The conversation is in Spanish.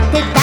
vete